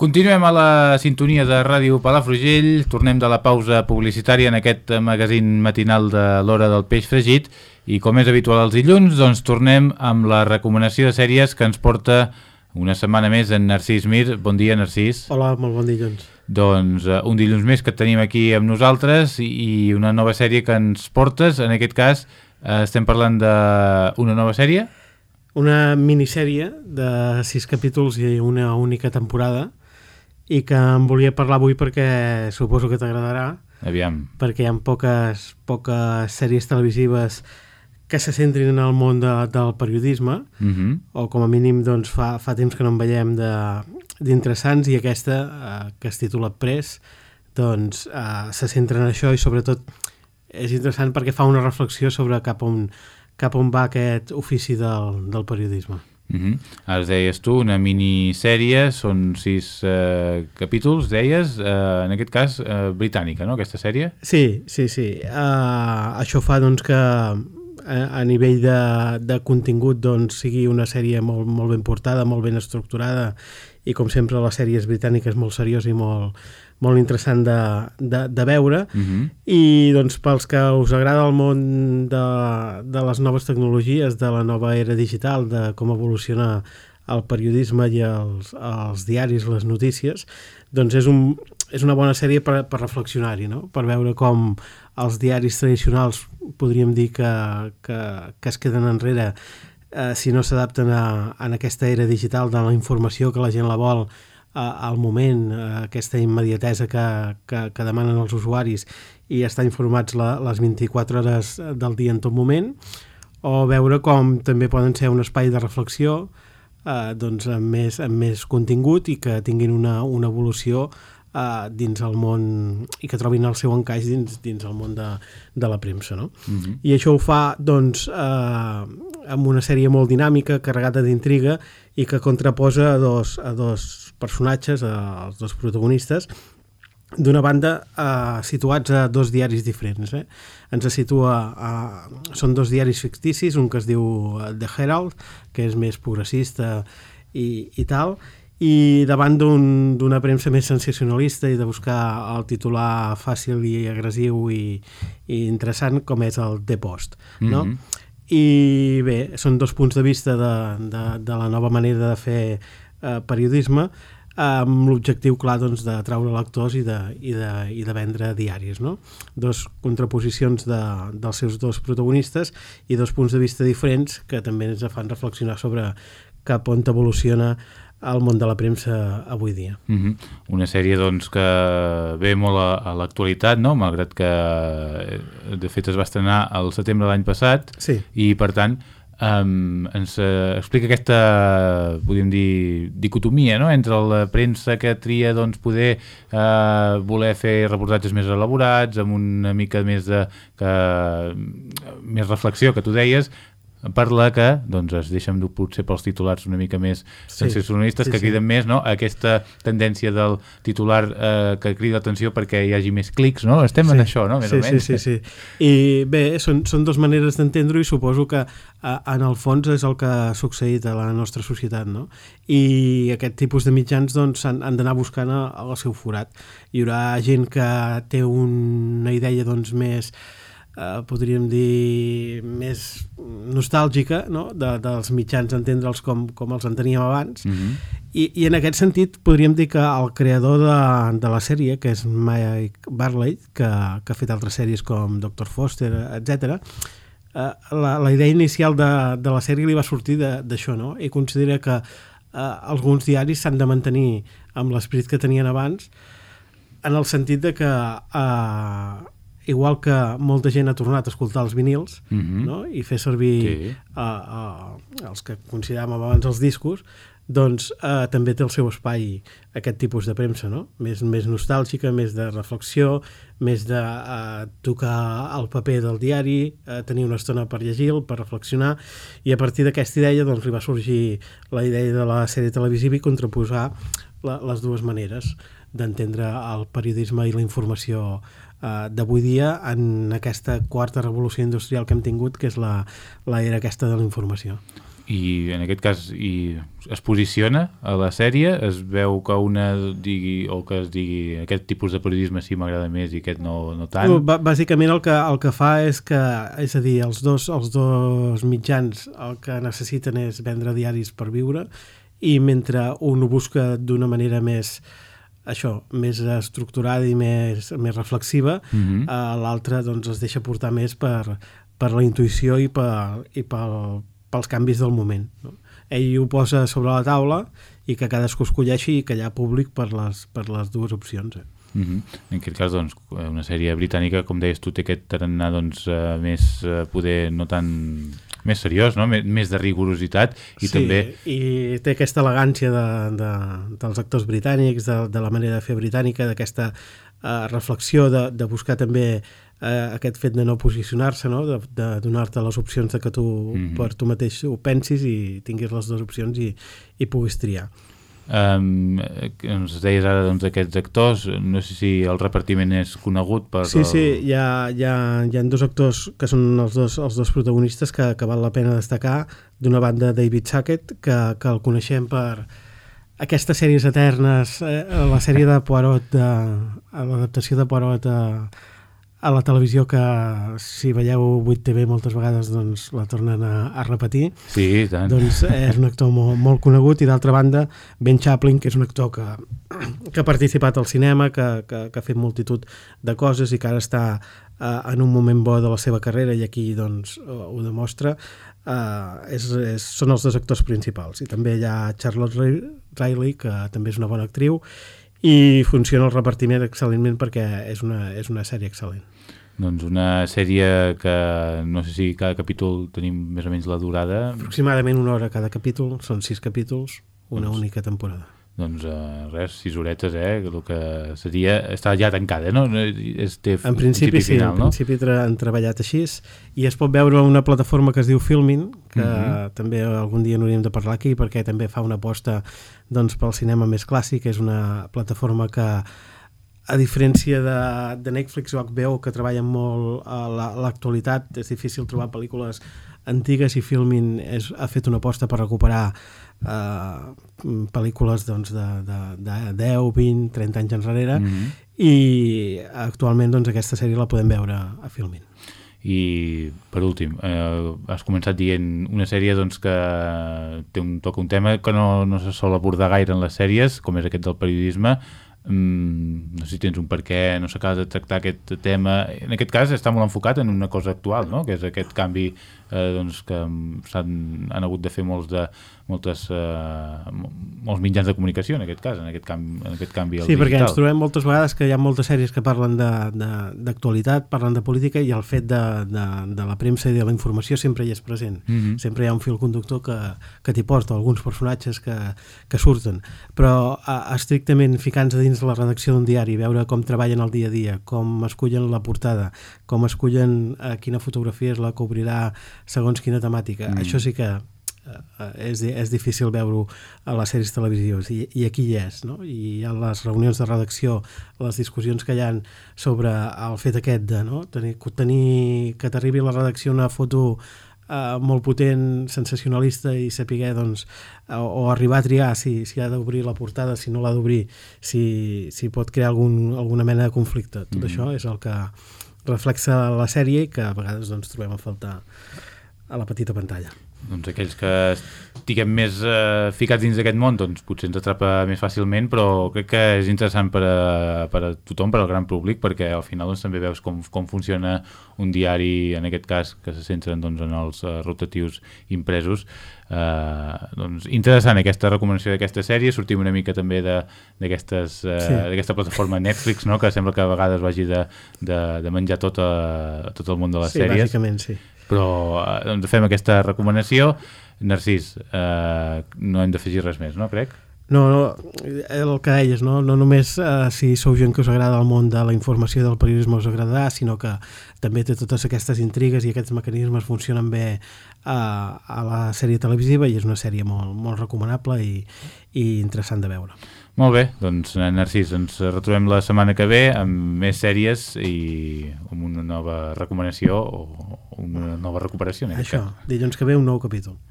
Continuem a la sintonia de Ràdio Palafrugell, tornem de la pausa publicitària en aquest magazín matinal de l'hora del peix fregit i com és habitual els dilluns, doncs tornem amb la recomanació de sèries que ens porta una setmana més en Narcís Mir. Bon dia, Narcís. Hola, molt bon dilluns. Doncs uh, un dilluns més que tenim aquí amb nosaltres i, i una nova sèrie que ens portes, en aquest cas uh, estem parlant d'una nova sèrie? Una minissèrie de sis capítols i una única temporada i que em volia parlar avui perquè suposo que t'agradarà. Aviam. Perquè hi ha poques, poques sèries televisives que se centrin en el món de, del periodisme, uh -huh. o com a mínim doncs, fa, fa temps que no en veiem d'interessants, i aquesta, eh, que es titula Press, doncs eh, se centra en això i sobretot és interessant perquè fa una reflexió sobre cap on, cap on va aquest ofici del, del periodisme. Uh -huh. Ara deies tu, una minissèrie, són sis uh, capítols, deies, uh, en aquest cas uh, britànica, no?, aquesta sèrie? Sí, sí, sí. Uh, això fa doncs, que a, a nivell de, de contingut doncs, sigui una sèrie molt, molt ben portada, molt ben estructurada i com sempre les sèries britàniques molt seriós i molt, molt interessant de, de, de veure Uh -huh. i doncs pels que us agrada el món de, de les noves tecnologies, de la nova era digital, de com evoluciona el periodisme i els, els diaris, les notícies, doncs és, un, és una bona sèrie per, per reflexionar-hi, no? per veure com els diaris tradicionals podríem dir que, que, que es queden enrere eh, si no s'adapten a, a aquesta era digital de la informació que la gent la vol al moment, aquesta immediatesa que, que, que demanen els usuaris i estar informats la, les 24 hores del dia en tot moment, o veure com també poden ser un espai de reflexió eh, doncs amb, més, amb més contingut i que tinguin una, una evolució eh, dins el món i que trobin el seu encaix dins, dins el món de, de la premsa. No? Uh -huh. I això ho fa doncs, eh, amb una sèrie molt dinàmica, carregada d'intriga i que contraposa a dos, a dos personatges, als dos protagonistes, d'una banda eh, situats a dos diaris diferents. Eh? Ens situa a, són dos diaris ficticis, un que es diu The Herald, que és més progressista i, i tal, i davant d'una un, premsa més sensacionalista i de buscar el titular fàcil i agressiu i, i interessant com és el The Post no? Mhm. i bé, són dos punts de vista de, de, de la nova manera de fer eh, periodisme amb l'objectiu clar doncs, de traure lectors i de, i de, i de vendre diaris. No? Dos contraposicions de, dels seus dos protagonistes i dos punts de vista diferents que també ens fan reflexionar sobre cap on evoluciona el món de la premsa avui dia. Uh -huh. Una sèrie doncs, que ve molt a, a l'actualitat, no? malgrat que eh, de fet es va estrenar al setembre de l'any passat Sí. i per tant um, ens uh, explica aquesta podríem dir dicotomia no? entre la premsa que tria doncs, poder uh, voler fer reportatges més elaborats amb una mica més de que, més reflexió que tu deies per la que doncs, es deixen dur potser pels titulars una mica més Sí, sensacionalistes sí, que sí. criden més no? aquesta tendència del titular eh, que crida atenció perquè hi hagi més clics, no? Estem en això, no? Més sí, o menys. Sí, sí, sí. I bé, són, són dues maneres d'entendre-ho i suposo que a, en el fons és el que ha succeït a la nostra societat, no? I aquest tipus de mitjans doncs, han, han d'anar buscant el, el seu forat. Hi haurà gent que té una idea doncs, més eh, podríem dir més nostàlgica no? de, dels mitjans entendre'ls com, com els enteníem abans Mm -hmm. i, i en aquest sentit podríem dir que el creador de, de la sèrie, que és Mike Barley, que, que ha fet altres sèries com Dr. Foster, etc. Eh, la, la idea inicial de, de la sèrie li va sortir de- d'això, no? I considera que eh, alguns diaris s'han de mantenir amb l'esperit que tenien abans en el sentit de que eh, igual que molta gent ha tornat a escoltar els vinils Mhm. no? i fer servir Sí. uh, uh, els que consideràvem abans els discos doncs uh, també té el seu espai aquest tipus de premsa, no? Més, més nostàlgica, més de reflexió, més de uh, tocar el paper del diari, uh, tenir una estona per llegir per reflexionar, i a partir d'aquesta idea doncs, li va sorgir la idea de la sèrie televisiva i contraposar la, les dues maneres d'entendre el periodisme i la informació uh, d'avui dia en aquesta quarta revolució industrial que hem tingut, que és la, la era aquesta de la informació. i en aquest cas i es posiciona a la sèrie, es veu que una digui, o que es digui aquest tipus de periodisme sí m'agrada més i aquest no, no tant. B bàsicament el que, el que fa és que, és a dir, els dos, els dos mitjans el que necessiten és vendre diaris per viure i mentre un ho busca d'una manera més això, més estructurada i més, més reflexiva, Mm -hmm. uh, l'altre doncs, es deixa portar més per, per la intuïció i, per, i pel, pels canvis del moment. No? Ell ho posa sobre la taula i que cadascú escolleixi i que hi ha públic per les, per les dues opcions. Eh? Mm -hmm. En aquest cas, doncs, una sèrie britànica, com deies tu, té aquest tarannà doncs, uh, més uh, poder no tan més seriós, no? més, més de rigorositat i sí, també... i té aquesta elegància de, de, dels actors britànics, de, de la manera de fer britànica, d'aquesta uh, reflexió de, de buscar també uh, aquest fet de no posicionar-se, no? de, de donar-te les opcions de que tu mm. -hmm. per tu mateix ho pensis i tinguis les dues opcions i, i puguis triar. Um, ens deies ara doncs, aquests actors, no sé si el repartiment és conegut per... Sí, sí, hi ha, hi, ha, hi ha dos actors que són els dos, els dos protagonistes que, que val la pena destacar. D'una banda, David Sackett, que, que el coneixem per aquestes sèries eternes, eh, la sèrie de Poirot, de, l'adaptació de Poirot a, a la televisió que si veieu 8TV moltes vegades doncs la tornen a, a repetir. Sí, tant. doncs és un actor molt, molt conegut i d'altra banda Ben Chaplin que és un actor que, que ha participat al cinema que, que, que ha fet multitud de coses i que ara està eh, en un moment bo de la seva carrera i aquí doncs ho ho demostra. Eh, és, és, són els dos actors principals. I també hi ha Charlotte Riley que també és una bona actriu i funciona el repartiment excel·lentment perquè és una, és una sèrie excel·lent. Doncs una sèrie que no sé si cada capítol tenim més o menys la durada, Aproximadament una hora cada capítol, són sis capítols, una Doncs- única temporada. doncs uh, res, sis horetes, eh? El que seria... Està ja tancada, no? No, És, té En principi sí, final, en no? principi han treballat així i es pot veure una plataforma que es diu Filmin, que Mhm. també algun dia n'hauríem de parlar aquí perquè també fa una aposta doncs, pel cinema més clàssic, és una plataforma que a diferència de, de Netflix o HBO que treballen molt a la- l'actualitat, és difícil trobar pel·lícules antigues i Filmin és, ha fet una aposta per recuperar eh, pel·lícules doncs, de, de, de 10, 20, 30 anys enrere Mm -hmm. i actualment doncs, aquesta sèrie la podem veure a Filmin. I per últim, eh, has començat dient una sèrie doncs, que té un, toca un tema que no, no se sol abordar gaire en les sèries, com és aquest del periodisme. Mm, no sé si tens un per què no s'acaba de tractar aquest tema. En aquest cas està molt enfocat en una cosa actual, no? que és aquest canvi eh, doncs, que s'han han hagut de fer molts de, moltes, eh, mo- molts mitjans de comunicació en aquest cas, en aquest, canvi, en aquest canvi al Sí, perquè digital. ens trobem moltes vegades que hi ha moltes sèries que parlen d'actualitat, parlen de política i el fet de, de, de la premsa i de la informació sempre hi és present. Mhm. Sempre hi ha un fil conductor que, que t'hi porta, alguns personatges que, que surten. Però a, estrictament ficant-se dins la redacció d'un diari, veure com treballen el dia a dia, com escullen la portada, com escullen eh, quina fotografia és la que obrirà segons quina temàtica, Mm. això sí que és, di- és difícil veure-ho a les sèries televisives i, i aquí hi és, no? i hi ha les reunions de redacció, les discussions que hi han sobre el fet aquest de no? tenir, tenir que t'arribi a la redacció una foto eh, molt potent, sensacionalista i saber doncs, o, o arribar a triar si, si ha d'obrir la portada, si no l'ha d'obrir, si, si pot crear algun, alguna mena de conflicte. Tot Mhm. això és el que reflexa la sèrie i que a vegades doncs, trobem a faltar a la petita pantalla. Doncs aquells que estiguem més eh, ficats dins d'aquest món doncs potser ens atrapa més fàcilment però crec que és interessant per a, per a tothom, per al gran públic perquè al final doncs, també veus com, com funciona un diari, en aquest cas que se centren doncs, en els uh, rotatius impresos eh, doncs interessant aquesta recomanació d'aquesta sèrie sortim una mica també de- d'aquestes eh, Sí. d'aquesta plataforma Netflix no? que sembla que a vegades vagi de, de, de menjar tot, a, tot el món de les sí, sèries bàsicament sí. Però eh, doncs fem aquesta recomanació Narcís, eh, no hem d'afegir res més, no crec? No, no, el que deies, no, no només eh, si sou gent que us agrada el món de la informació del periodisme us agradarà, sinó que també té totes aquestes intrigues i aquests mecanismes funcionen bé a, a la sèrie televisiva i és una sèrie molt, molt recomanable i, i interessant de veure. Molt bé, doncs eh, Narcís, ens retrobem la setmana que ve amb més sèries i amb una nova recomanació o una nova recuperació. Això, dilluns que ve un nou capítol.